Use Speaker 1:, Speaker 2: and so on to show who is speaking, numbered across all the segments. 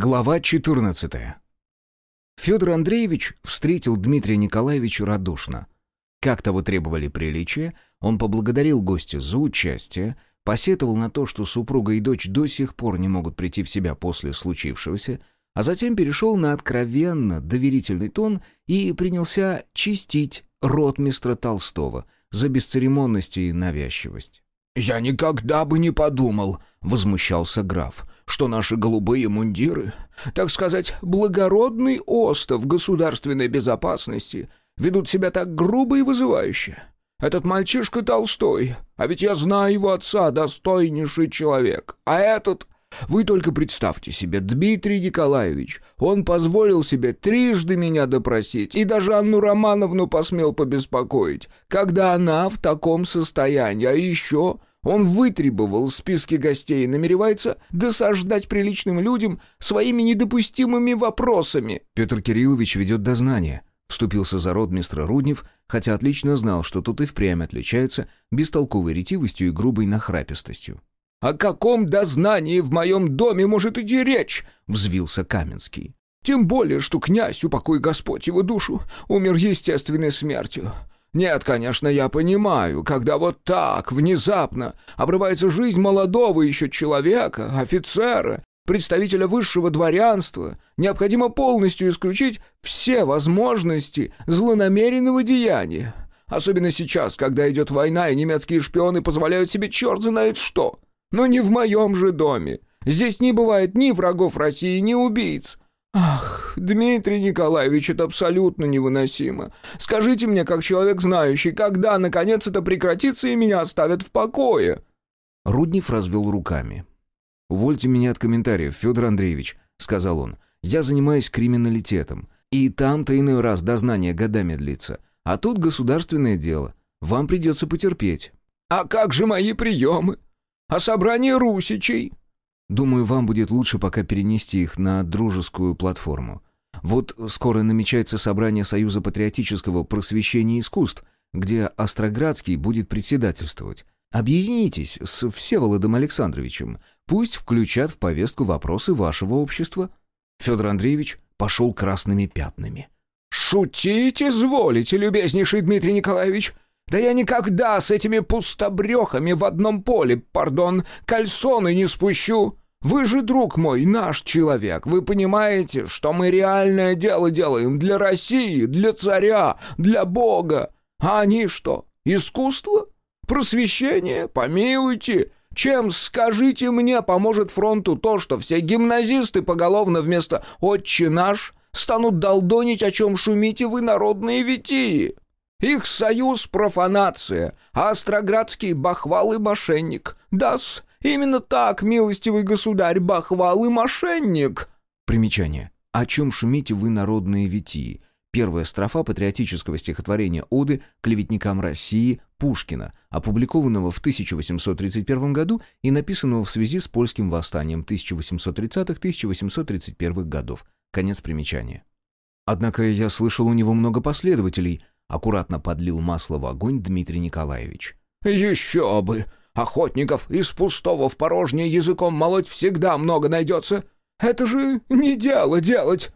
Speaker 1: Глава 14. Федор Андреевич встретил Дмитрия Николаевича радушно. Как того требовали приличия, он поблагодарил гостя за участие, посетовал на то, что супруга и дочь до сих пор не могут прийти в себя после случившегося, а затем перешел на откровенно доверительный тон и принялся чистить ротмистра Толстого за бесцеремонность и навязчивость.
Speaker 2: «Я никогда бы не подумал», — возмущался граф, «что наши голубые мундиры, так сказать, благородный остов государственной безопасности, ведут себя так грубо и вызывающе. Этот мальчишка Толстой, а ведь я знаю его отца, достойнейший человек, а этот...» Вы только представьте себе, Дмитрий Николаевич, он позволил себе трижды меня допросить и даже Анну Романовну посмел побеспокоить, когда она в таком состоянии, а еще он вытребовал списки гостей и намеревается досаждать приличным людям своими недопустимыми вопросами.
Speaker 1: Петр Кириллович ведет дознание. Вступился за род мистер Руднев, хотя отлично знал, что тут и впрямь отличается бестолковой ретивостью и грубой нахрапистостью.
Speaker 2: «О каком дознании в моем доме может идти речь?» — взвился Каменский. «Тем более, что князь, упокой Господь его душу, умер естественной смертью. Нет, конечно, я понимаю, когда вот так, внезапно, обрывается жизнь молодого еще человека, офицера, представителя высшего дворянства, необходимо полностью исключить все возможности злонамеренного деяния. Особенно сейчас, когда идет война, и немецкие шпионы позволяют себе черт знает что. Но не в моем же доме. Здесь не бывает ни врагов России, ни убийц. «Ах, Дмитрий Николаевич, это абсолютно невыносимо. Скажите мне, как человек знающий, когда, наконец, это прекратится и меня оставят в покое?»
Speaker 1: Руднев развел руками. «Увольте меня от комментариев, Федор Андреевич», — сказал он. «Я занимаюсь криминалитетом, и там-то иной раз дознание годами длится. А тут государственное дело. Вам придется потерпеть».
Speaker 2: «А как же мои приемы? А собрание русичей?»
Speaker 1: Думаю, вам будет лучше пока перенести их на дружескую платформу. Вот скоро намечается собрание Союза патриотического просвещения искусств, где Остроградский будет председательствовать. Объединитесь с Всеволодом Александровичем. Пусть включат в повестку вопросы вашего общества». Федор Андреевич пошел красными пятнами.
Speaker 2: «Шутить изволите, любезнейший Дмитрий Николаевич? Да я никогда с этими пустобрехами в одном поле, пардон, кальсоны не спущу. Вы же, друг мой, наш человек. Вы понимаете, что мы реальное дело делаем для России, для царя, для Бога. А они что, искусство? Просвещение? Помилуйте. Чем, скажите мне, поможет фронту то, что все гимназисты поголовно вместо «Отче наш» станут долдонить, о чем шумите вы, народные витии? Их союз — профанация, а Остроградский — бахвал и мошенник. Да-с, именно так, милостивый государь, бахвал и мошенник.
Speaker 1: Примечание. О чем шумите вы, народные витии? Первая строфа патриотического стихотворения «Оды клеветникам России» Пушкина, опубликованного в 1831 году и написанного в связи с польским восстанием 1830-1831 годов. Конец примечания. Однако я слышал у него много последователей – Аккуратно подлил масло в огонь Дмитрий Николаевич.
Speaker 2: «Еще бы! Охотников из пустого в порожнее языком молоть всегда много найдется. Это же не дело делать!»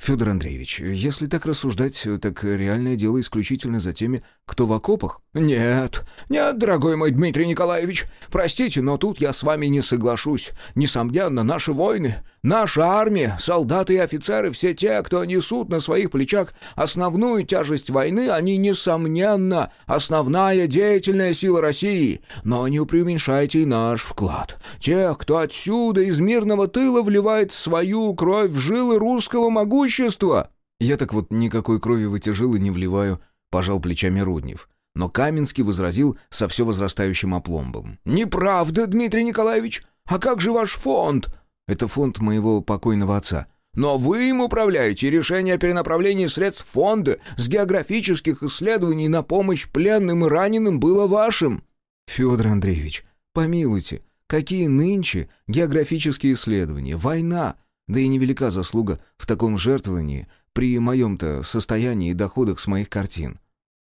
Speaker 1: «Федор Андреевич, если так рассуждать, так реальное дело исключительно за теми, кто в окопах?»
Speaker 2: «Нет, нет, дорогой мой Дмитрий Николаевич, простите, но тут я с вами не соглашусь. Несомненно, наши войны, наша армия, солдаты и офицеры, все те, кто несут на своих плечах основную тяжесть войны, они, несомненно, основная деятельная сила России. Но не преуменьшайте и наш вклад. Тех, кто отсюда, из мирного тыла, вливает свою кровь в жилы русского могущества».
Speaker 1: «Я так вот никакой крови в эти жилы не вливаю», — пожал плечами Руднев. Но Каменский возразил со все возрастающим опломбом.
Speaker 2: «Неправда, Дмитрий Николаевич! А как же ваш фонд?»
Speaker 1: «Это фонд моего покойного отца».
Speaker 2: «Но вы им управляете, решение о перенаправлении средств фонда с географических исследований на помощь пленным и раненым было вашим».
Speaker 1: «Федор Андреевич, помилуйте, какие нынче географические исследования? Война!» Да и невелика заслуга в таком жертвовании при моем-то состоянии и доходах с моих картин.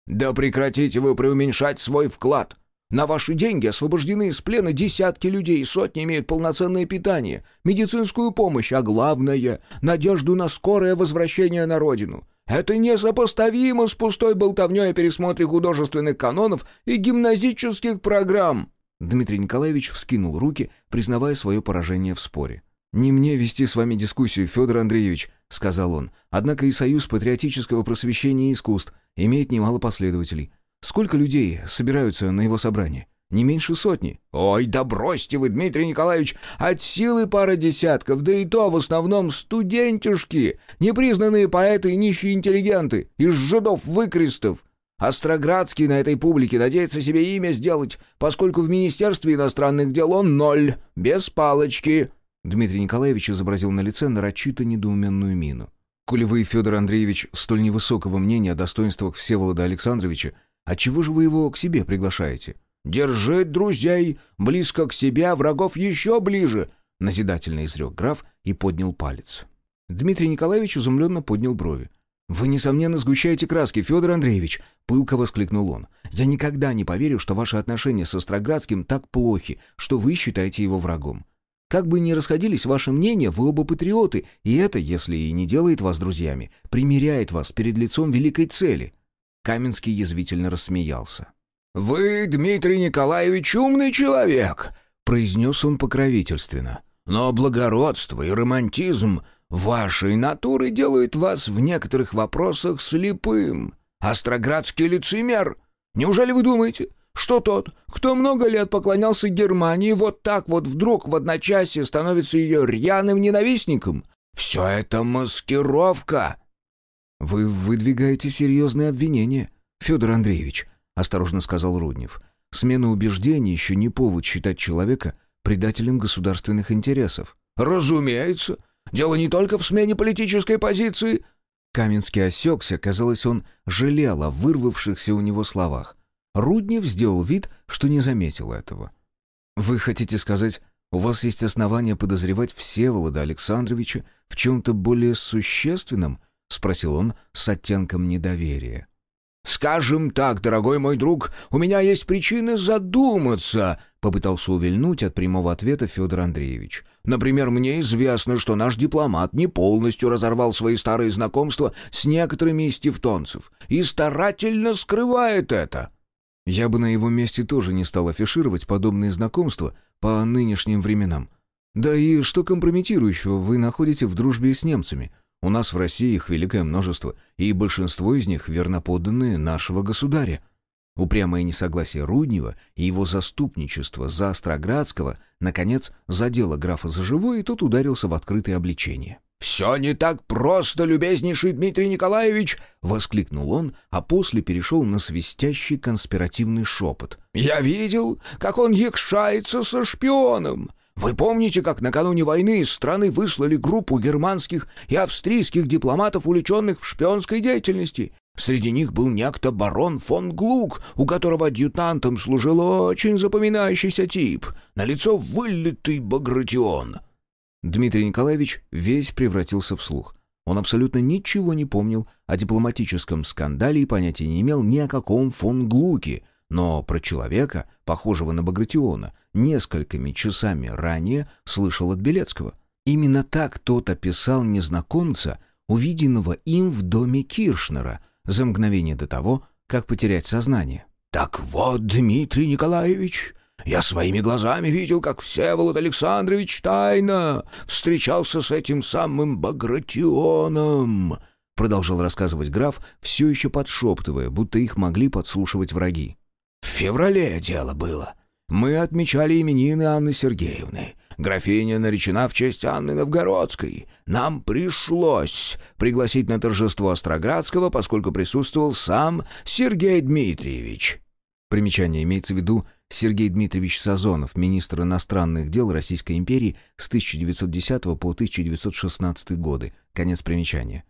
Speaker 2: «Да прекратите вы преуменьшать свой вклад! На ваши деньги освобождены из плена десятки людей, сотни имеют полноценное питание, медицинскую помощь, а главное — надежду на скорое возвращение на родину. Это несопоставимо с пустой болтовней о пересмотре художественных канонов и гимназических программ».
Speaker 1: Дмитрий Николаевич вскинул руки, признавая свое поражение в споре. «Не мне вести с вами дискуссию, Федор Андреевич», — сказал он. «Однако и Союз патриотического просвещения и искусств имеет немало последователей. Сколько людей собираются на его собрание? Не меньше сотни».
Speaker 2: «Ой, да бросьте вы, Дмитрий Николаевич, от силы пара десятков, да и то в основном студентишки, непризнанные поэты и нищие интеллигенты, из жидов-выкрестов. Остроградский на этой публике надеется себе имя сделать, поскольку в Министерстве иностранных дел он ноль, без палочки».
Speaker 1: Дмитрий Николаевич изобразил на лице нарочито недоуменную мину. «Коли вы, Федор Андреевич, столь невысокого мнения о достоинствах Всеволода Александровича, отчего же вы его к себе приглашаете?»
Speaker 2: «Держать друзей близко к себе, а врагов еще ближе!» — назидательно изрек граф и поднял палец.
Speaker 1: Дмитрий Николаевич изумленно поднял брови. «Вы, несомненно, сгущаете краски, Федор Андреевич!» — пылко воскликнул он. «Я никогда не поверю, что ваши отношения со Строградским так плохи, что вы считаете его врагом. Как бы ни расходились ваши мнения, вы оба патриоты, и это, если и не делает вас друзьями, примиряет вас перед лицом великой цели». Каменский язвительно рассмеялся.
Speaker 2: «Вы, Дмитрий Николаевич, умный человек», — произнес он покровительственно. «Но благородство и романтизм вашей натуры делают вас в некоторых вопросах слепым. Остроградский лицемер. Неужели вы думаете, что тот, кто много лет поклонялся Германии, вот так вот вдруг в одночасье становится ее рьяным ненавистником. Все это маскировка!»
Speaker 1: «Вы выдвигаете серьезные обвинения, Федор Андреевич», — осторожно сказал Руднев. «Смена убеждений еще не повод считать человека предателем государственных интересов».
Speaker 2: «Разумеется. Дело не только в смене политической позиции».
Speaker 1: Каменский осекся, казалось, он жалел о вырвавшихся у него словах. Руднев сделал вид, что не заметил этого. «Вы хотите сказать, у вас есть основания подозревать Всеволода Александровича в чем-то более существенном?» — спросил он с оттенком недоверия.
Speaker 2: «Скажем так, дорогой мой друг, у меня есть причины задуматься», — попытался увильнуть от прямого ответа Федор Андреевич. «Например, мне известно, что наш дипломат не полностью разорвал свои старые знакомства с некоторыми из тевтонцев и старательно скрывает это».
Speaker 1: Я бы на его месте тоже не стал афишировать подобные знакомства по нынешним временам. Да и что компрометирующего вы находите в дружбе с немцами? У нас в России их великое множество, и большинство из них верноподданные нашего государя. Упрямое несогласие Руднева и его заступничество за Остроградского, наконец, задело графа за живое, и тот ударился в открытое обличение.
Speaker 2: «Все не так просто, любезнейший Дмитрий Николаевич!» — воскликнул он, а после перешел на свистящий конспиративный шепот. «Я видел, как он якшается со шпионом. Вы помните, как накануне войны из страны выслали группу германских и австрийских дипломатов, увлеченных в шпионской деятельности? Среди них был некто барон фон Глук, у которого адъютантом служил очень запоминающийся тип, на лицо вылитый багратион».
Speaker 1: Дмитрий Николаевич весь превратился в слух. Он абсолютно ничего не помнил о дипломатическом скандале и понятия не имел ни о каком фон Глуке, но про человека, похожего на Багратиона, несколькими часами ранее слышал от Белецкого. Именно так тот описал незнакомца, увиденного им в доме Киршнера, за мгновение до того, как потерять сознание.
Speaker 2: «Так вот, Дмитрий Николаевич, я своими глазами видел, как Всеволод Александрович тайно встречался с этим самым Багратионом», — продолжал рассказывать граф, все еще подшептывая, будто их могли подслушивать враги. «В феврале дело было. Мы отмечали именины Анны Сергеевны. Графиня наречена в честь Анны Новгородской. Нам пришлось пригласить на торжество Остроградского, поскольку присутствовал сам Сергей Дмитриевич».
Speaker 1: Примечание имеется в виду Сергей Дмитриевич Сазонов, министр иностранных дел Российской империи с 1910 по 1916 годы. Конец примечания.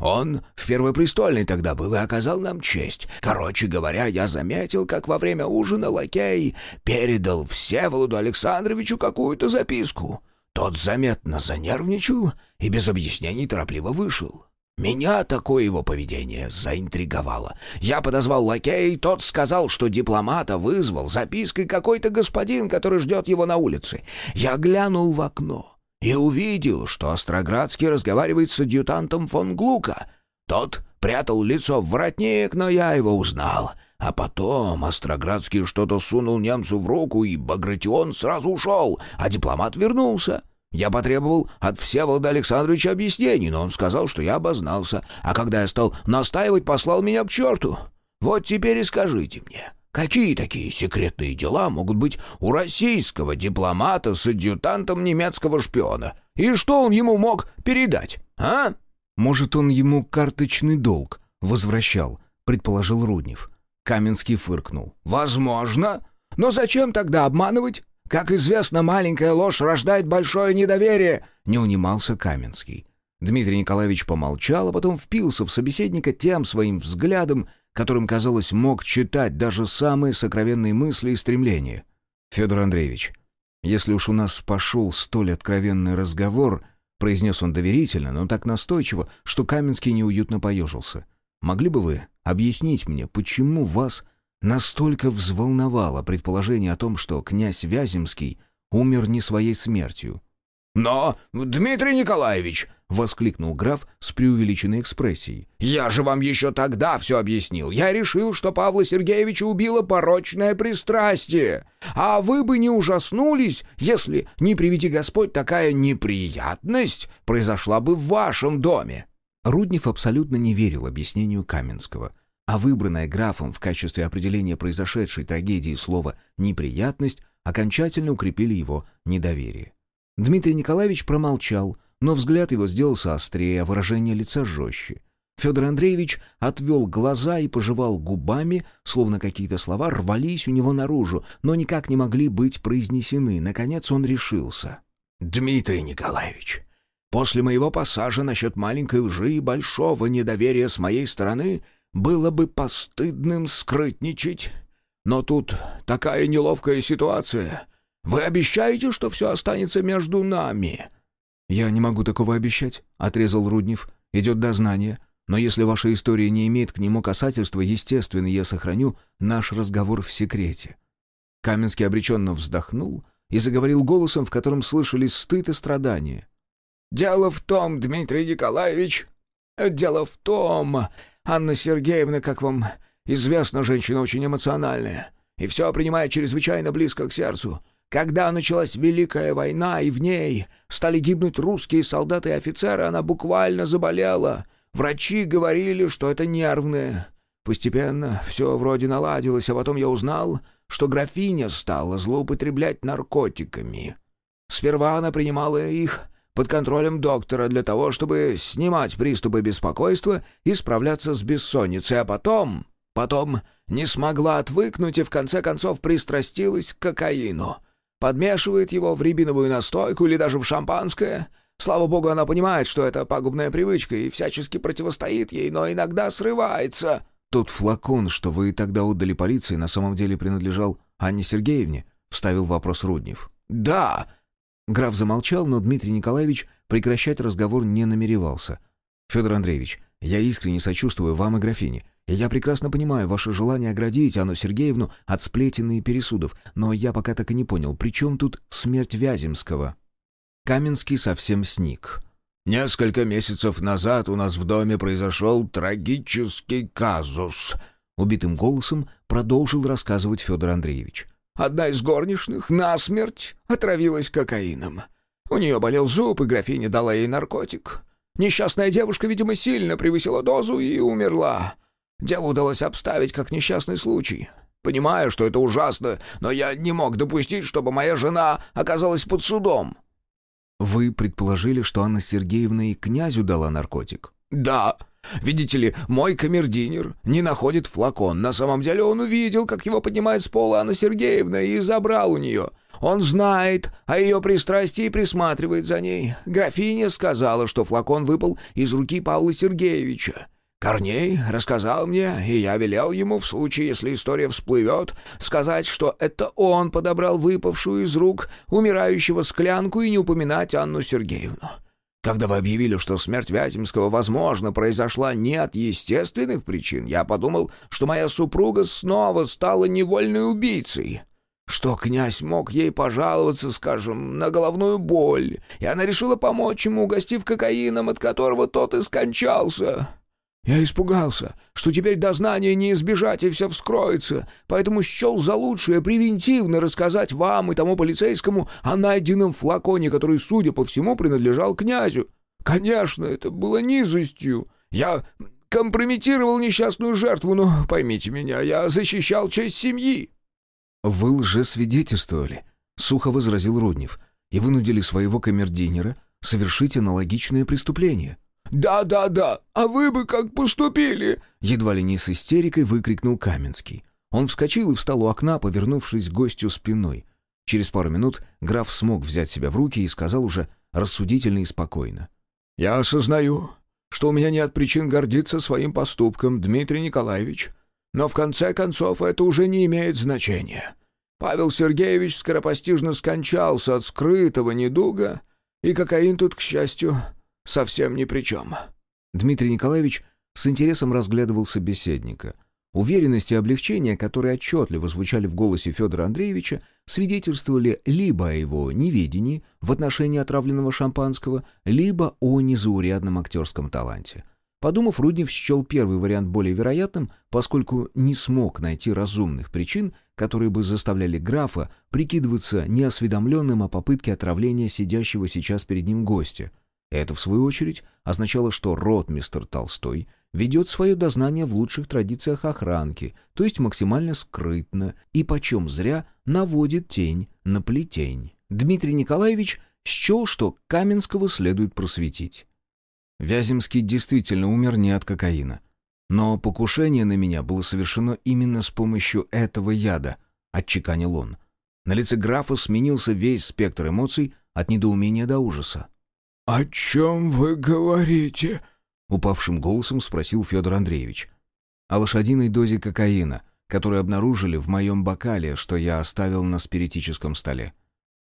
Speaker 2: Он в Первопрестольной тогда был и оказал нам честь. Короче говоря, я заметил, как во время ужина лакей передал Всеволоду Александровичу какую-то записку. Тот заметно занервничал и без объяснений торопливо вышел. Меня такое его поведение заинтриговало. Я подозвал лакея, и тот сказал, что дипломата вызвал запиской какой-то господин, который ждет его на улице. Я глянул в окно и увидел, что Остроградский разговаривает с адъютантом фон Глука. Тот прятал лицо в воротник, но я его узнал. А потом Остроградский что-то сунул немцу в руку, и Багратион сразу ушел, а дипломат вернулся. Я потребовал от Всеволода Александровича объяснений, но он сказал, что я обознался, а когда я стал настаивать, послал меня к черту. Вот теперь и скажите мне, какие такие секретные дела могут быть у российского дипломата с адъютантом немецкого шпиона? И что он ему мог передать, а?
Speaker 1: Может, он ему карточный долг возвращал, предположил Руднев. Каменский фыркнул.
Speaker 2: «Возможно. Но зачем тогда обманывать? Как известно, маленькая ложь рождает большое недоверие», — не унимался Каменский.
Speaker 1: Дмитрий Николаевич помолчал, а потом впился в собеседника тем своим взглядом, которым, казалось, мог читать даже самые сокровенные мысли и стремления. «Федор Андреевич, если уж у нас пошел столь откровенный разговор», — произнес он доверительно, но так настойчиво, что Каменский неуютно поежился. «Могли бы вы объяснить мне, почему вас Настолько взволновало предположение о том, что князь Вяземский умер не своей смертью.
Speaker 2: «Но, Дмитрий Николаевич!» — воскликнул граф с преувеличенной экспрессией. «Я же вам еще тогда все объяснил. Я решил, что Павла Сергеевича убило порочное пристрастие. А вы бы не ужаснулись, если, не приведи Господь, такая неприятность произошла бы в вашем доме».
Speaker 1: Руднев абсолютно не верил объяснению Каменского — а выбранное графом в качестве определения произошедшей трагедии слово «неприятность» окончательно укрепили его недоверие. Дмитрий Николаевич промолчал, но взгляд его сделался острее, а выражение лица жестче. Федор Андреевич отвел глаза и пожевал губами, словно какие-то слова рвались у него наружу, но никак не могли быть произнесены. Наконец он решился.
Speaker 2: «Дмитрий Николаевич, после моего пассажа насчет маленькой лжи и большого недоверия с моей стороны — было бы постыдным скрытничать. Но тут такая неловкая ситуация. Вы обещаете, что все останется между нами?»
Speaker 1: «Я не могу такого обещать», — отрезал Руднев. «Идет дознание. Но если ваша история не имеет к нему касательства, естественно, я сохраню наш разговор в секрете». Каменский обреченно вздохнул и заговорил голосом, в котором слышались стыд и страдания.
Speaker 2: «Дело в том, Дмитрий Николаевич, дело в том, Анна Сергеевна, как вам известно, женщина очень эмоциональная и все принимает чрезвычайно близко к сердцу. Когда началась Великая война, и в ней стали гибнуть русские солдаты и офицеры, она буквально заболела. Врачи говорили, что это нервное. Постепенно все вроде наладилось, а потом я узнал, что графиня стала злоупотреблять наркотиками. Сперва она принимала их под контролем доктора для того, чтобы снимать приступы беспокойства и справляться с бессонницей, а потом... Потом не смогла отвыкнуть и в конце концов пристрастилась к кокаину. Подмешивает его в рябиновую настойку или даже в шампанское. Слава богу, она понимает, что это пагубная привычка и всячески противостоит ей, но иногда срывается.
Speaker 1: «Тот флакон, что вы тогда отдали полиции, на самом деле принадлежал Анне Сергеевне?» — вставил вопрос Руднев.
Speaker 2: «Да,
Speaker 1: Граф замолчал, но Дмитрий Николаевич прекращать разговор не намеревался. «Федор Андреевич, я искренне сочувствую вам и графине. Я прекрасно понимаю ваше желание оградить Анну Сергеевну от сплетен и пересудов, но я пока так и не понял, при чем тут смерть Вяземского?» Каменский совсем сник.
Speaker 2: «Несколько месяцев назад у нас в доме произошел трагический казус», — убитым голосом продолжил рассказывать Федор Андреевич. Одна из горничных насмерть отравилась кокаином. У нее болел зуб, и графиня дала ей наркотик. Несчастная девушка, видимо, сильно превысила дозу и умерла. Дело удалось обставить как несчастный случай. Понимаю, что это ужасно, но я не мог допустить, чтобы моя жена оказалась под судом».
Speaker 1: «Вы предположили, что Анна Сергеевна и князю дала наркотик?»
Speaker 2: «Да. Видите ли, мой камердинер не находит флакон. На самом деле он увидел, как его поднимает с пола Анна Сергеевна и забрал у нее. Он знает о ее пристрастии и присматривает за ней. Графиня сказала, что флакон выпал из руки Павла Сергеевича. Корней рассказал мне, и я велел ему, в случае, если история всплывет, сказать, что это он подобрал выпавшую из рук умирающего склянку и не упоминать Анну Сергеевну. Когда вы объявили, что смерть Вяземского, возможно, произошла не от естественных причин, я подумал, что моя супруга снова стала невольной убийцей. Что князь мог ей пожаловаться, скажем, на головную боль, и она решила помочь ему, угостив кокаином, от которого тот и скончался. Я испугался, что теперь дознания не избежать и все вскроется, поэтому счел за лучшее превентивно рассказать вам и тому полицейскому о найденном флаконе, который, судя по всему, принадлежал князю. Конечно, это было низостью. Я компрометировал несчастную жертву, но, поймите меня, я защищал честь семьи».
Speaker 1: «Вы лжесвидетельствовали», — сухо возразил Руднев, «и вынудили своего камердинера совершить аналогичное преступление».
Speaker 2: «Да-да-да, а вы бы как поступили?»
Speaker 1: Едва ли не с истерикой выкрикнул Каменский. Он вскочил и встал у окна, повернувшись к гостю спиной. Через пару минут граф смог взять себя в руки и сказал уже рассудительно и спокойно.
Speaker 2: «Я осознаю, что у меня нет причин гордиться своим поступком, Дмитрий Николаевич. Но в конце концов это уже не имеет значения. Павел Сергеевич скоропостижно скончался от скрытого недуга, и кокаин тут, к счастью, совсем ни при чем».
Speaker 1: Дмитрий Николаевич с интересом разглядывал собеседника. Уверенность и облегчение, которые отчетливо звучали в голосе Федора Андреевича, свидетельствовали либо о его неведении в отношении отравленного шампанского, либо о незаурядном актерском таланте. Подумав, Руднев счел первый вариант более вероятным, поскольку не смог найти разумных причин, которые бы заставляли графа прикидываться неосведомленным о попытке отравления сидящего сейчас перед ним гостя — это, в свою очередь, означало, что ротмистер Толстой ведет свое дознание в лучших традициях охранки, то есть максимально скрытно и почем зря наводит тень на плетень. Дмитрий Николаевич счел, что Каменского следует просветить. Вяземский действительно умер не от кокаина. Но покушение на меня было совершено именно с помощью этого яда, отчеканил он. На лице графа сменился весь спектр эмоций от недоумения до ужаса.
Speaker 2: «О чем вы говорите?»
Speaker 1: — упавшим голосом спросил Федор Андреевич. «О лошадиной дозе кокаина, которую обнаружили в моем бокале, что я оставил на спиритическом столе.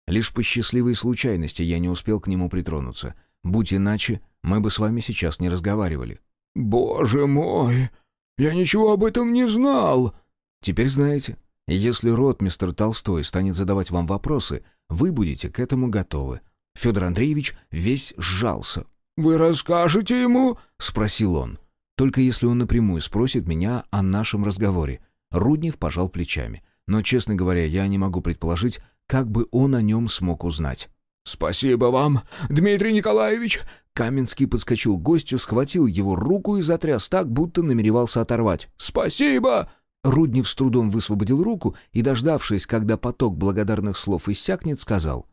Speaker 1: Лишь по счастливой случайности я не успел к нему притронуться. Будь иначе, мы бы с вами сейчас не разговаривали».
Speaker 2: «Боже мой! Я ничего об этом не знал!»
Speaker 1: «Теперь знаете. Если рот мистер Толстой станет задавать вам вопросы, вы будете к этому готовы. Федор Андреевич весь сжался.
Speaker 2: «Вы расскажете ему?»
Speaker 1: — спросил он. «Только если он напрямую спросит меня о нашем разговоре». Руднев пожал плечами. Но, честно говоря, я не могу предположить, как бы он о нем смог узнать.
Speaker 2: «Спасибо вам, Дмитрий Николаевич!»
Speaker 1: Каменский подскочил к гостю, схватил его руку и затряс так, будто намеревался оторвать.
Speaker 2: «Спасибо!»
Speaker 1: Руднев с трудом высвободил руку и, дождавшись, когда поток благодарных слов иссякнет, сказал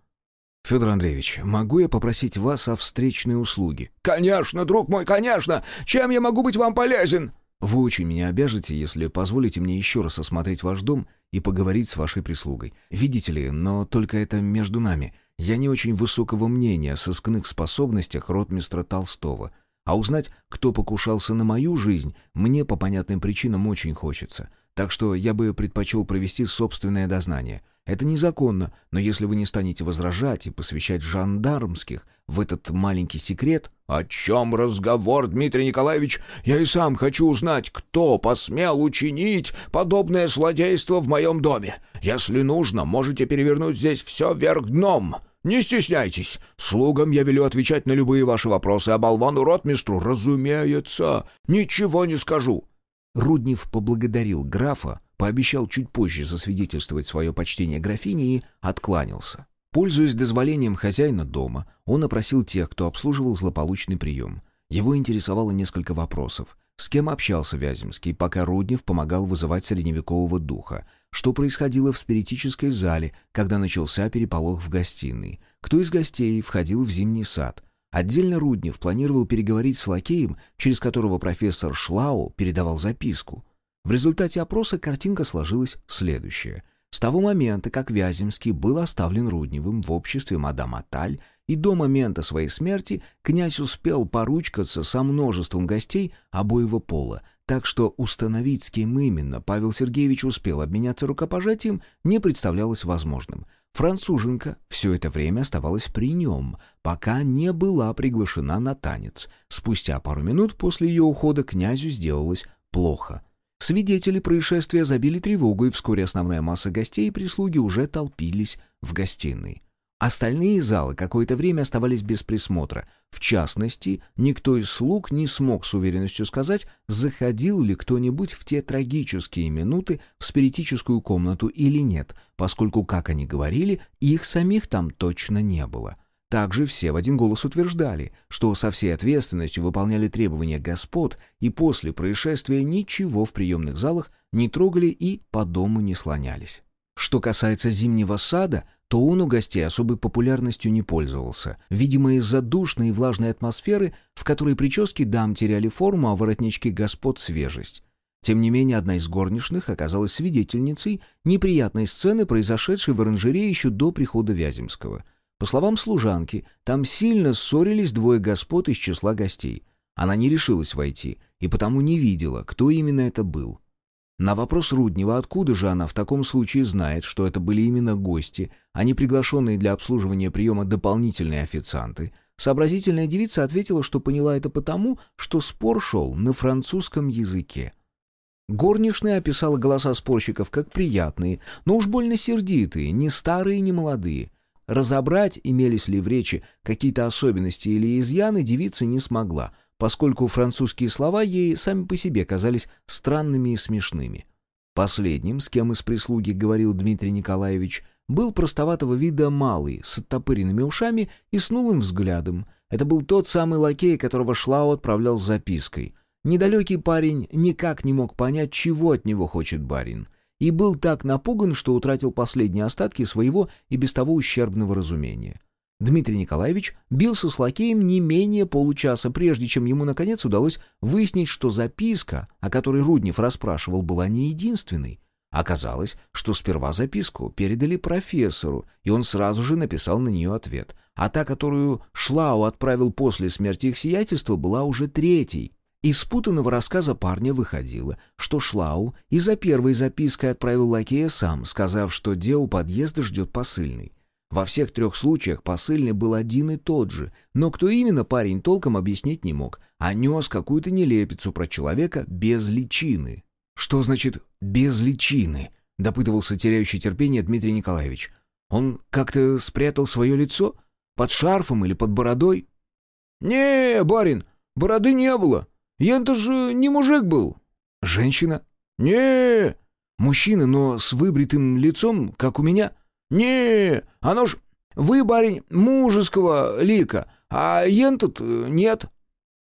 Speaker 1: «Федор Андреевич, могу я попросить вас о встречной услуге?»
Speaker 2: «Конечно, друг мой, конечно! Чем я могу быть вам полезен?»
Speaker 1: «Вы очень меня обяжете, если позволите мне еще раз осмотреть ваш дом и поговорить с вашей прислугой. Видите ли, но только это между нами. Я не очень высокого мнения о сыскных способностях ротмистра Толстого. А узнать, кто покушался на мою жизнь, мне по понятным причинам очень хочется. Так что я бы предпочел провести собственное дознание». Это незаконно, но если вы не станете возражать и посвящать жандармских в этот маленький секрет...
Speaker 2: «О чем разговор, Дмитрий Николаевич? Я и сам хочу узнать, кто посмел учинить подобное злодейство в моем доме. Если нужно, можете перевернуть здесь все вверх дном. Не стесняйтесь. Слугам я велю отвечать на любые ваши вопросы, а болвану ротмистру, разумеется, ничего не скажу».
Speaker 1: Руднев поблагодарил графа, пообещал чуть позже засвидетельствовать свое почтение графине и откланялся. Пользуясь дозволением хозяина дома, он опросил тех, кто обслуживал злополучный прием. Его интересовало несколько вопросов. С кем общался Вяземский, пока Руднев помогал вызывать средневекового духа? Что происходило в спиритической зале, когда начался переполох в гостиной? Кто из гостей входил в зимний сад? Отдельно Руднев планировал переговорить с лакеем, через которого профессор Шлау передавал записку. В результате опроса картинка сложилась следующая. С того момента, как Вяземский был оставлен Рудневым в обществе мадам Аталь, и до момента своей смерти князь успел поручкаться со множеством гостей обоего пола, так что установить, с кем именно Павел Сергеевич успел обменяться рукопожатием, не представлялось возможным. Француженка все это время оставалась при нем, пока не была приглашена на танец. Спустя пару минут после ее ухода князю сделалось плохо. Свидетели происшествия забили тревогу, и вскоре основная масса гостей и прислуги уже толпились в гостиной. Остальные залы какое-то время оставались без присмотра. В частности, никто из слуг не смог с уверенностью сказать, заходил ли кто-нибудь в те трагические минуты в спиритическую комнату или нет, поскольку, как они говорили, их самих там точно не было. Также все в один голос утверждали, что со всей ответственностью выполняли требования господ и после происшествия ничего в приемных залах не трогали и по дому не слонялись. Что касается зимнего сада, то он у гостей особой популярностью не пользовался, видимо, из-за душной и влажной атмосферы, в которой прически дам теряли форму, а воротнички господ — свежесть. Тем не менее, одна из горничных оказалась свидетельницей неприятной сцены, произошедшей в оранжерее еще до прихода Вяземского — по словам служанки, там сильно ссорились двое господ из числа гостей. Она не решилась войти и потому не видела, кто именно это был. На вопрос Руднева, откуда же она в таком случае знает, что это были именно гости, а не приглашенные для обслуживания приема дополнительные официанты, сообразительная девица ответила, что поняла это потому, что спор шел на французском языке. Горничная описала голоса спорщиков как приятные, но уж больно сердитые, не старые, не молодые. Разобрать, имелись ли в речи какие-то особенности или изъяны, девица не смогла, поскольку французские слова ей сами по себе казались странными и смешными. Последним, с кем из прислуги говорил Дмитрий Николаевич, был простоватого вида малый, с оттопыренными ушами и снулым взглядом. Это был тот самый лакей, которого Шлау отправлял с запиской. Недалекий парень никак не мог понять, чего от него хочет барин и был так напуган, что утратил последние остатки своего и без того ущербного разумения. Дмитрий Николаевич бился с лакеем не менее получаса, прежде чем ему, наконец, удалось выяснить, что записка, о которой Руднев расспрашивал, была не единственной. Оказалось, что сперва записку передали профессору, и он сразу же написал на нее ответ. А та, которую Шлау отправил после смерти их сиятельства, была уже третьей. Из спутанного рассказа парня выходило, что Шлау и за первой запиской отправил лакея сам, сказав, что Де у подъезда ждет посыльный. Во всех трех случаях посыльный был один и тот же, но кто именно парень толком объяснить не мог, а нес какую-то нелепицу про человека без личины. «Что значит «без личины»?» — допытывался теряющий терпение Дмитрий Николаевич. «Он как-то спрятал свое лицо? Под шарфом или под бородой?»
Speaker 2: «Не, барин, бороды не было. Я-то же не мужик был.
Speaker 1: Женщина?
Speaker 2: Не,
Speaker 1: Мужчина, но с выбритым лицом, как у меня?
Speaker 2: Не, оно ж... Вы, барин, мужеского лика, а ен тут э, нет.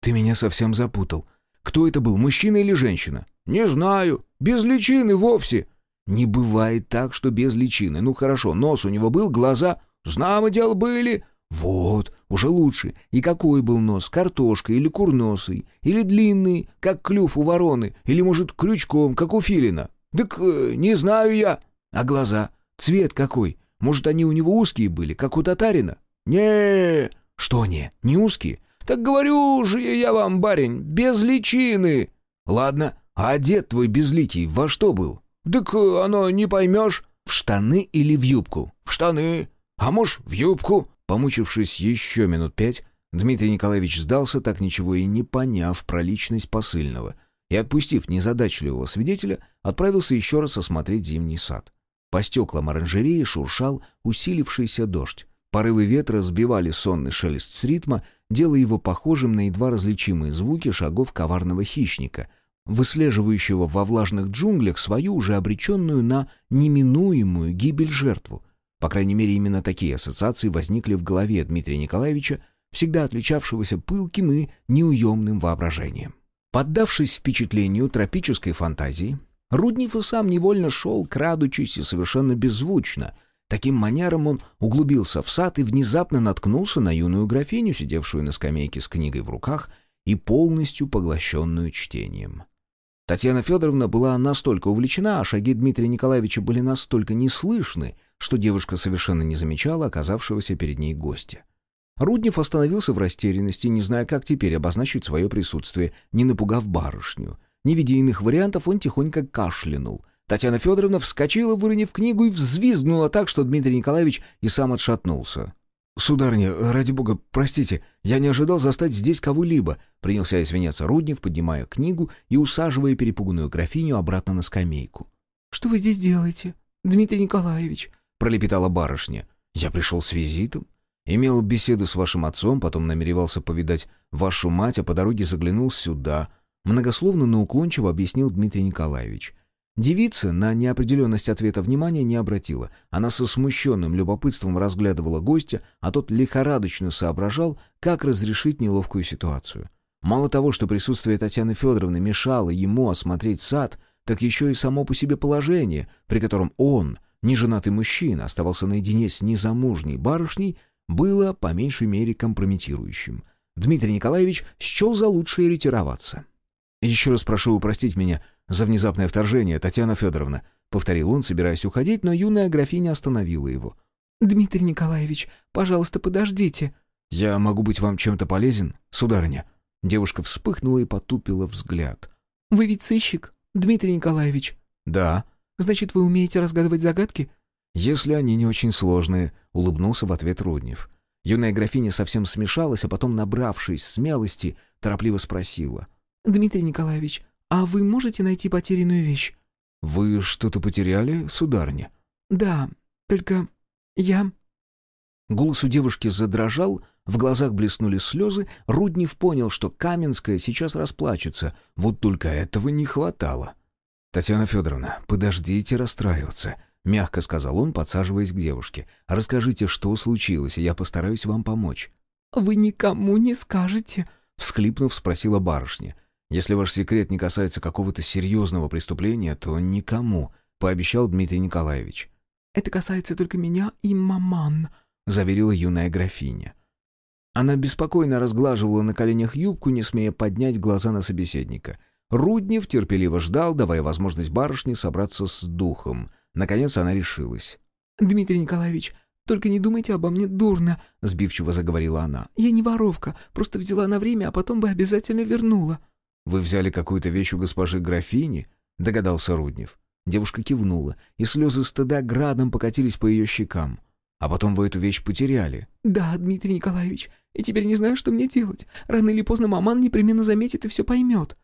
Speaker 1: Ты меня совсем запутал. Кто это был, мужчина или женщина?
Speaker 2: Не знаю. Без личины вовсе.
Speaker 1: Не бывает так, что без личины. Ну хорошо, нос у него был, глаза...
Speaker 2: Знамо дел были.
Speaker 1: Вот, уже лучше. И какой был нос? Картошкой или курносый? Или длинный, как клюв у вороны? Или, может, крючком, как у филина?
Speaker 2: Так э, не знаю я.
Speaker 1: А глаза? Цвет какой? Может, они у него узкие были, как у татарина?
Speaker 2: не
Speaker 1: Что не? Не узкие?
Speaker 2: Так говорю же я вам, барин, без личины.
Speaker 1: Ладно, а одет твой безликий во что был?
Speaker 2: Так э, оно не поймешь.
Speaker 1: В штаны или в юбку?
Speaker 2: В штаны. А может, в юбку?
Speaker 1: Помучившись еще минут пять, Дмитрий Николаевич сдался, так ничего и не поняв про личность посыльного, и, отпустив незадачливого свидетеля, отправился еще раз осмотреть зимний сад. По стеклам оранжереи шуршал усилившийся дождь. Порывы ветра сбивали сонный шелест с ритма, делая его похожим на едва различимые звуки шагов коварного хищника, выслеживающего во влажных джунглях свою уже обреченную на неминуемую гибель жертву — по крайней мере, именно такие ассоциации возникли в голове Дмитрия Николаевича, всегда отличавшегося пылким и неуемным воображением. Поддавшись впечатлению тропической фантазии, Руднев и сам невольно шел, крадучись и совершенно беззвучно. Таким манером он углубился в сад и внезапно наткнулся на юную графиню, сидевшую на скамейке с книгой в руках и полностью поглощенную чтением. Татьяна Федоровна была настолько увлечена, а шаги Дмитрия Николаевича были настолько неслышны, что девушка совершенно не замечала оказавшегося перед ней гостя. Руднев остановился в растерянности, не зная, как теперь обозначить свое присутствие, не напугав барышню. Не видя иных вариантов, он тихонько кашлянул. Татьяна Федоровна вскочила, выронив книгу, и взвизгнула так, что Дмитрий Николаевич и сам отшатнулся. «Сударыня, ради бога, простите, я не ожидал застать здесь кого-либо», принялся извиняться Руднев, поднимая книгу и усаживая перепуганную графиню обратно на скамейку.
Speaker 3: «Что вы здесь делаете, Дмитрий Николаевич?»
Speaker 1: пролепетала барышня. «Я пришел с визитом. Имел беседу с вашим отцом, потом намеревался повидать вашу мать, а по дороге заглянул сюда». Многословно, но уклончиво объяснил Дмитрий Николаевич. Девица на неопределенность ответа внимания не обратила. Она со смущенным любопытством разглядывала гостя, а тот лихорадочно соображал, как разрешить неловкую ситуацию. Мало того, что присутствие Татьяны Федоровны мешало ему осмотреть сад, так еще и само по себе положение, при котором он, неженатый мужчина, оставался наедине с незамужней барышней, было по меньшей мере компрометирующим. Дмитрий Николаевич счел за лучшее ретироваться. «Еще раз прошу упростить меня за внезапное вторжение, Татьяна Федоровна», — повторил он, собираясь уходить, но юная графиня остановила его.
Speaker 3: «Дмитрий Николаевич, пожалуйста, подождите».
Speaker 1: «Я могу быть вам чем-то полезен, сударыня?» Девушка вспыхнула и потупила взгляд.
Speaker 3: «Вы ведь сыщик, Дмитрий Николаевич?»
Speaker 1: «Да».
Speaker 3: «Значит, вы умеете разгадывать загадки?»
Speaker 1: «Если они не очень сложные», — улыбнулся в ответ Руднев. Юная графиня совсем смешалась, а потом, набравшись смелости, торопливо спросила.
Speaker 3: «Дмитрий Николаевич, «А вы можете найти потерянную вещь?»
Speaker 1: «Вы что-то потеряли, сударыня?»
Speaker 3: «Да, только я...»
Speaker 1: Голос у девушки задрожал, в глазах блеснули слезы, Руднев понял, что Каменская сейчас расплачется, вот только этого не хватало. «Татьяна Федоровна, подождите расстраиваться», — мягко сказал он, подсаживаясь к девушке. «Расскажите, что случилось, и я постараюсь вам помочь».
Speaker 3: «Вы никому не скажете?»
Speaker 1: — всхлипнув, спросила барышня. Если ваш секрет не касается какого-то серьезного преступления, то никому», — пообещал Дмитрий Николаевич.
Speaker 3: «Это касается только меня и маман», — заверила юная графиня.
Speaker 1: Она беспокойно разглаживала на коленях юбку, не смея поднять глаза на собеседника. Руднев терпеливо ждал, давая возможность барышне собраться с духом. Наконец она решилась.
Speaker 3: «Дмитрий Николаевич, только не думайте обо мне дурно», — сбивчиво заговорила она. «Я не воровка, просто взяла на время, а потом бы обязательно вернула».
Speaker 1: «Вы взяли какую-то вещь у госпожи графини?» — догадался Руднев. Девушка кивнула, и слезы стыда градом покатились по ее щекам. «А потом вы эту вещь потеряли».
Speaker 3: «Да, Дмитрий Николаевич, и теперь не знаю, что мне делать. Рано или поздно маман непременно заметит и все поймет».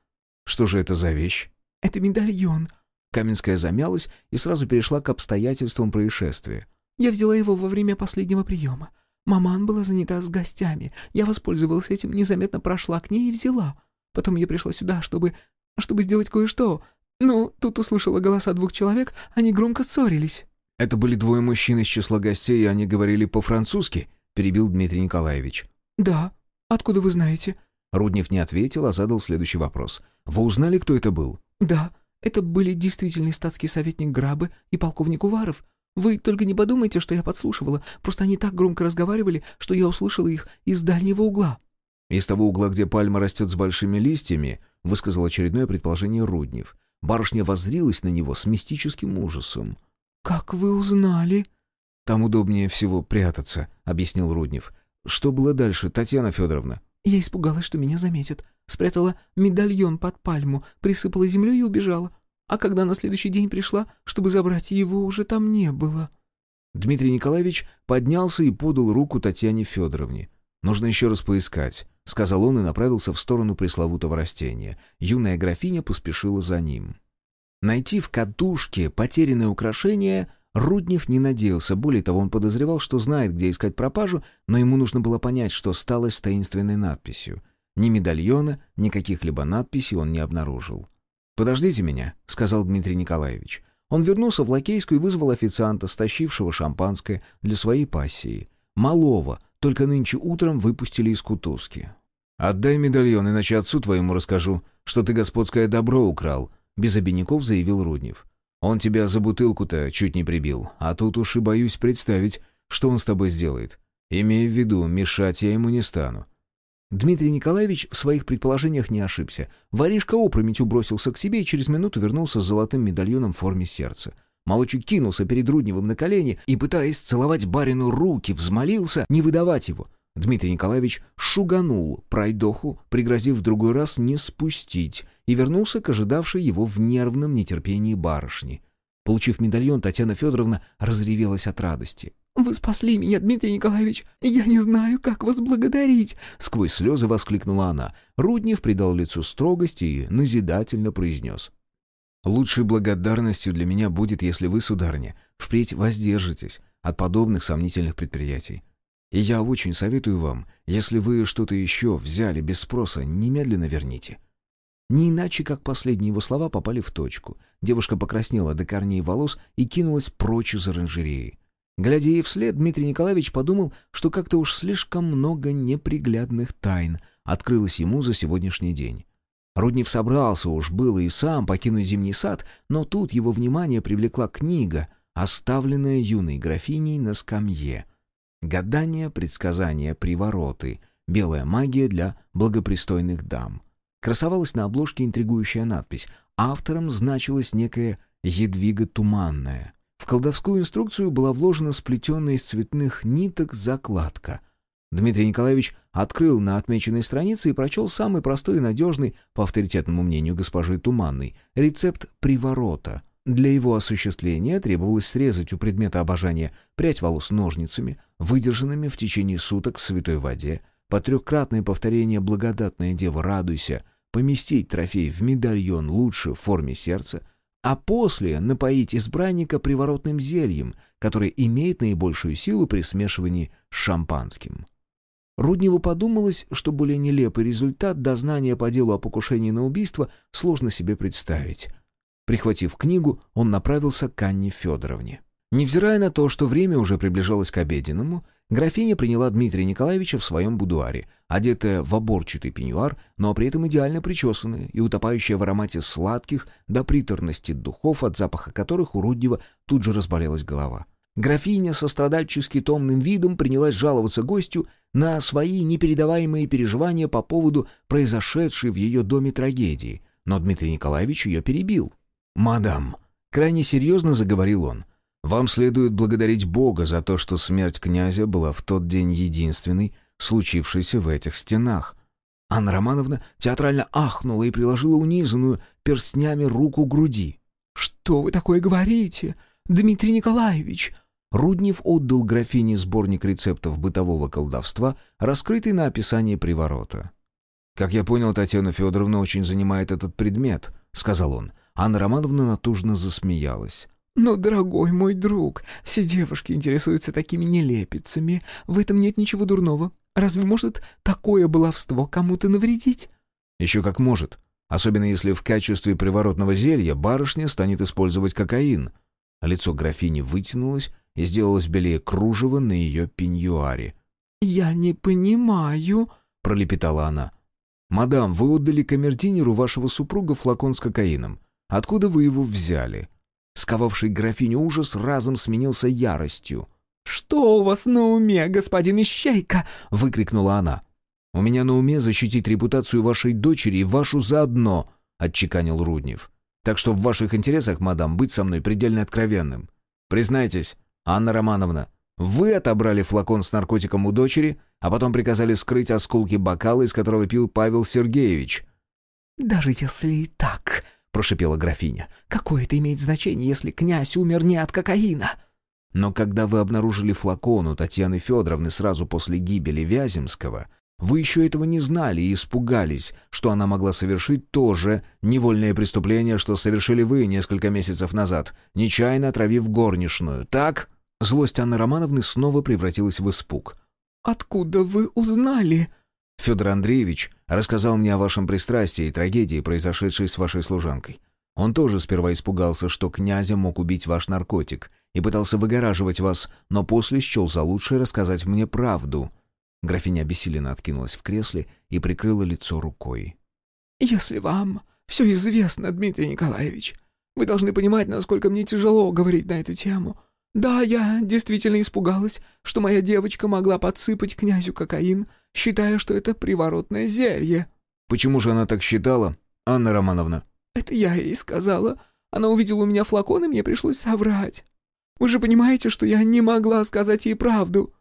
Speaker 1: «Что же это за вещь?»
Speaker 3: «Это медальон».
Speaker 1: Каменская замялась и сразу перешла к обстоятельствам происшествия.
Speaker 3: «Я взяла его во время последнего приема. Маман была занята с гостями. Я воспользовалась этим, незаметно прошла к ней и взяла. Потом я пришла сюда, чтобы... чтобы сделать кое-что. Ну, тут услышала голоса двух человек, они громко ссорились».
Speaker 1: «Это были двое мужчин из числа гостей, и они говорили по-французски?» — перебил Дмитрий Николаевич.
Speaker 3: «Да. Откуда вы знаете?»
Speaker 1: Руднев не ответил, а задал следующий вопрос. «Вы узнали, кто это был?»
Speaker 3: «Да. Это были действительный статский советник Грабы и полковник Уваров. Вы только не подумайте, что я подслушивала. Просто они так громко разговаривали, что я услышала их из дальнего угла».
Speaker 1: «Из того угла, где пальма растет с большими листьями», — высказал очередное предположение Руднев. Барышня воззрилась на него с мистическим ужасом.
Speaker 3: «Как вы узнали?»
Speaker 1: «Там удобнее всего прятаться», — объяснил Руднев. «Что было дальше, Татьяна Федоровна?»
Speaker 3: «Я испугалась, что меня заметят. Спрятала медальон под пальму, присыпала землей и убежала. А когда на следующий день пришла, чтобы забрать его, уже там не было».
Speaker 1: Дмитрий Николаевич поднялся и подал руку Татьяне Федоровне. «Нужно еще раз поискать. — сказал он и направился в сторону пресловутого растения. Юная графиня поспешила за ним. Найти в катушке потерянное украшение Руднев не надеялся. Более того, он подозревал, что знает, где искать пропажу, но ему нужно было понять, что стало с таинственной надписью. Ни медальона, ни каких-либо надписей он не обнаружил. «Подождите меня», — сказал Дмитрий Николаевич. Он вернулся в Лакейскую и вызвал официанта, стащившего шампанское для своей пассии. Малого, только нынче утром выпустили из кутузки. «Отдай медальон, иначе отцу твоему расскажу, что ты господское добро украл», — без обиняков заявил Руднев. «Он тебя за бутылку-то чуть не прибил, а тут уж и боюсь представить, что он с тобой сделает. Имея в виду, мешать я ему не стану». Дмитрий Николаевич в своих предположениях не ошибся. Воришка опрометью бросился к себе и через минуту вернулся с золотым медальоном в форме сердца. Молочик кинулся перед Рудневым на колени и, пытаясь целовать барину руки, взмолился не выдавать его. Дмитрий Николаевич шуганул пройдоху, пригрозив в другой раз не спустить, и вернулся к ожидавшей его в нервном нетерпении барышни. Получив медальон, Татьяна Федоровна разревелась от радости.
Speaker 3: «Вы спасли меня, Дмитрий Николаевич! Я не знаю, как вас благодарить!»
Speaker 1: Сквозь слезы воскликнула она. Руднев придал лицу строгости и назидательно произнес. «Лучшей благодарностью для меня будет, если вы, сударыня, впредь воздержитесь от подобных сомнительных предприятий. И я очень советую вам, если вы что-то еще взяли без спроса, немедленно верните». Не иначе, как последние его слова попали в точку. Девушка покраснела до корней волос и кинулась прочь из оранжереи. Глядя ей вслед, Дмитрий Николаевич подумал, что как-то уж слишком много неприглядных тайн открылось ему за сегодняшний день. Руднев собрался уж было и сам покинуть зимний сад, но тут его внимание привлекла книга, оставленная юной графиней на скамье. «Гадания, предсказания, привороты. Белая магия для благопристойных дам». Красовалась на обложке интригующая надпись. Автором значилась некая Едвига Туманная. В колдовскую инструкцию была вложена сплетенная из цветных ниток закладка. Дмитрий Николаевич открыл на отмеченной странице и прочел самый простой и надежный, по авторитетному мнению госпожи Туманной, рецепт приворота. Для его осуществления требовалось срезать у предмета обожания прядь волос ножницами, выдержанными в течение суток в святой воде, по трехкратное повторение «Благодатная Дева, радуйся», поместить трофей в медальон лучше в форме сердца — а после напоить избранника приворотным зельем, которое имеет наибольшую силу при смешивании с шампанским. Рудневу подумалось, что более нелепый результат дознания по делу о покушении на убийство сложно себе представить. Прихватив книгу, он направился к Анне Федоровне. Невзирая на то, что время уже приближалось к обеденному, Графиня приняла Дмитрия Николаевича в своем будуаре, одетая в оборчатый пеньюар, но при этом идеально причесанная и утопающая в аромате сладких до приторности духов, от запаха которых у Руднева тут же разболелась голова. Графиня со страдальчески томным видом принялась жаловаться гостю на свои непередаваемые переживания по поводу произошедшей в ее доме трагедии, но Дмитрий Николаевич ее перебил. «Мадам», — крайне серьезно заговорил он, — вам следует благодарить Бога за то, что смерть князя была в тот день единственной, случившейся в этих стенах. Анна Романовна театрально ахнула и приложила унизанную перстнями руку к груди.
Speaker 3: «Что вы такое говорите, Дмитрий Николаевич?»
Speaker 1: Руднев отдал графине сборник рецептов бытового колдовства, раскрытый на описание приворота. «Как я понял, Татьяна Федоровна очень занимает этот предмет», — сказал он. Анна Романовна натужно засмеялась.
Speaker 3: «Но, дорогой мой друг, все девушки интересуются такими нелепицами. В этом нет ничего дурного. Разве может такое баловство кому-то навредить?»
Speaker 1: «Еще как может. Особенно если в качестве приворотного зелья барышня станет использовать кокаин». Лицо графини вытянулось и сделалось белее кружева на ее пеньюаре.
Speaker 3: «Я не понимаю», — пролепетала она.
Speaker 1: «Мадам, вы отдали камердинеру вашего супруга флакон с кокаином. Откуда вы его взяли?» Сковавший графиню ужас разом сменился яростью.
Speaker 3: «Что у вас на уме, господин Ищейка?» — выкрикнула она.
Speaker 1: «У меня на уме защитить репутацию вашей дочери и вашу заодно», — отчеканил Руднев. «Так что в ваших интересах, мадам, быть со мной предельно откровенным. Признайтесь, Анна Романовна, вы отобрали флакон с наркотиком у дочери, а потом приказали скрыть осколки бокала, из которого пил Павел Сергеевич».
Speaker 3: «Даже если и так», прошипела графиня. «Какое это имеет значение, если князь умер не от кокаина?»
Speaker 1: «Но когда вы обнаружили флакон у Татьяны Федоровны сразу после гибели Вяземского, вы еще этого не знали и испугались, что она могла совершить то же невольное преступление, что совершили вы несколько месяцев назад, нечаянно отравив горничную, так?» Злость Анны Романовны снова превратилась в испуг.
Speaker 3: «Откуда вы узнали?»
Speaker 1: Федор Андреевич рассказал мне о вашем пристрастии и трагедии, произошедшей с вашей служанкой. Он тоже сперва испугался, что князя мог убить ваш наркотик, и пытался выгораживать вас, но после счел за лучшее рассказать мне правду». Графиня обессиленно откинулась в кресле и прикрыла лицо рукой.
Speaker 3: «Если вам все известно, Дмитрий Николаевич, вы должны понимать, насколько мне тяжело говорить на эту тему. Да, я действительно испугалась, что моя девочка могла подсыпать князю кокаин, считая, что это приворотное зелье».
Speaker 1: «Почему же она так считала, Анна Романовна?»
Speaker 3: «Это я ей сказала. Она увидела у меня флакон, и мне пришлось соврать. Вы же понимаете, что я не могла сказать ей правду».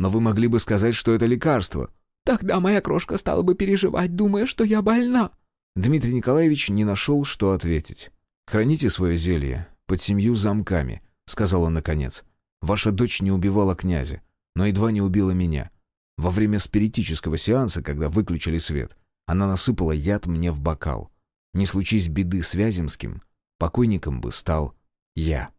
Speaker 1: «Но вы могли бы сказать, что это лекарство».
Speaker 3: «Тогда моя крошка стала бы переживать, думая, что я больна».
Speaker 1: Дмитрий Николаевич не нашел, что ответить. «Храните свое зелье, под семью замками», — сказал он наконец. «Ваша дочь не убивала князя, но едва не убила меня. Во время спиритического сеанса, когда выключили свет, она насыпала яд мне в бокал. Не случись беды с Вяземским, покойником бы стал я».